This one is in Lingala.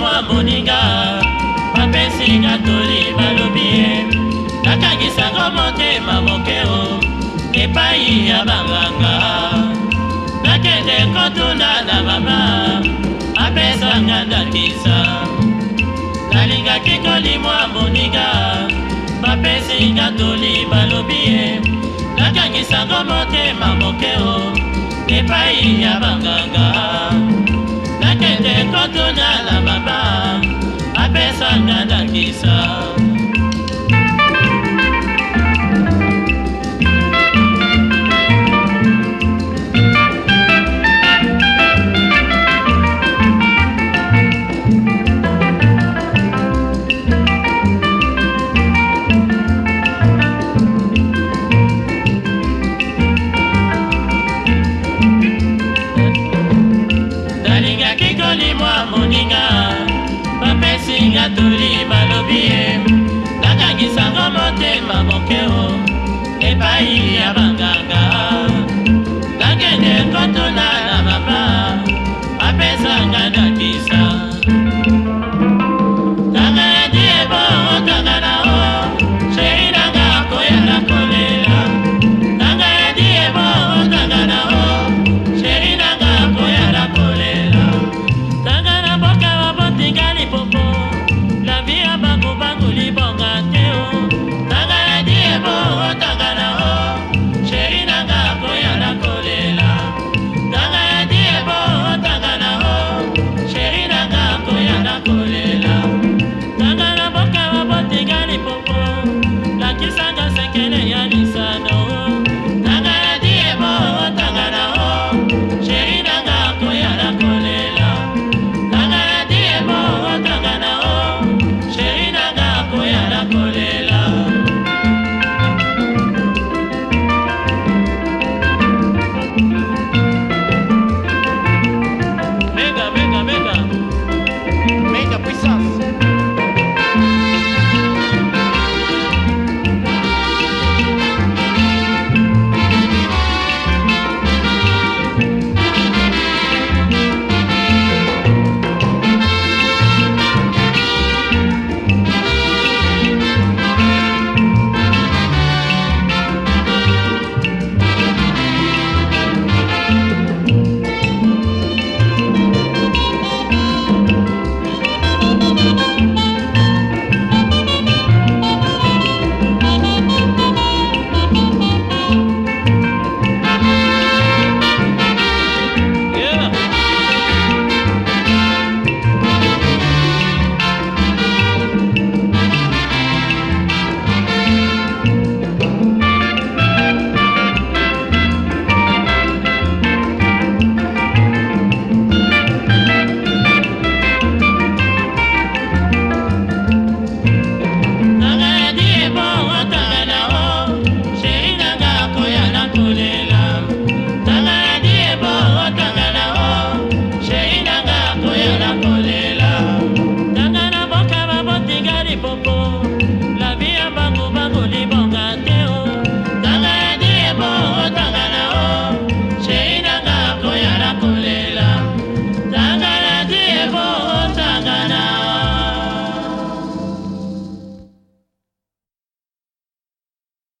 mwa moninga bapesi katoli balobi ye nakakisango motema mokeo epai ya banganga nakende kotuna na mama apesanga ndakisa nalingaki kolimwa moninga bapesi katoli balobi ye nakakisango motema mokeo epai ya banganga na na na some. natuli balobi ye nakakisango motema bokeo epai ya bango Put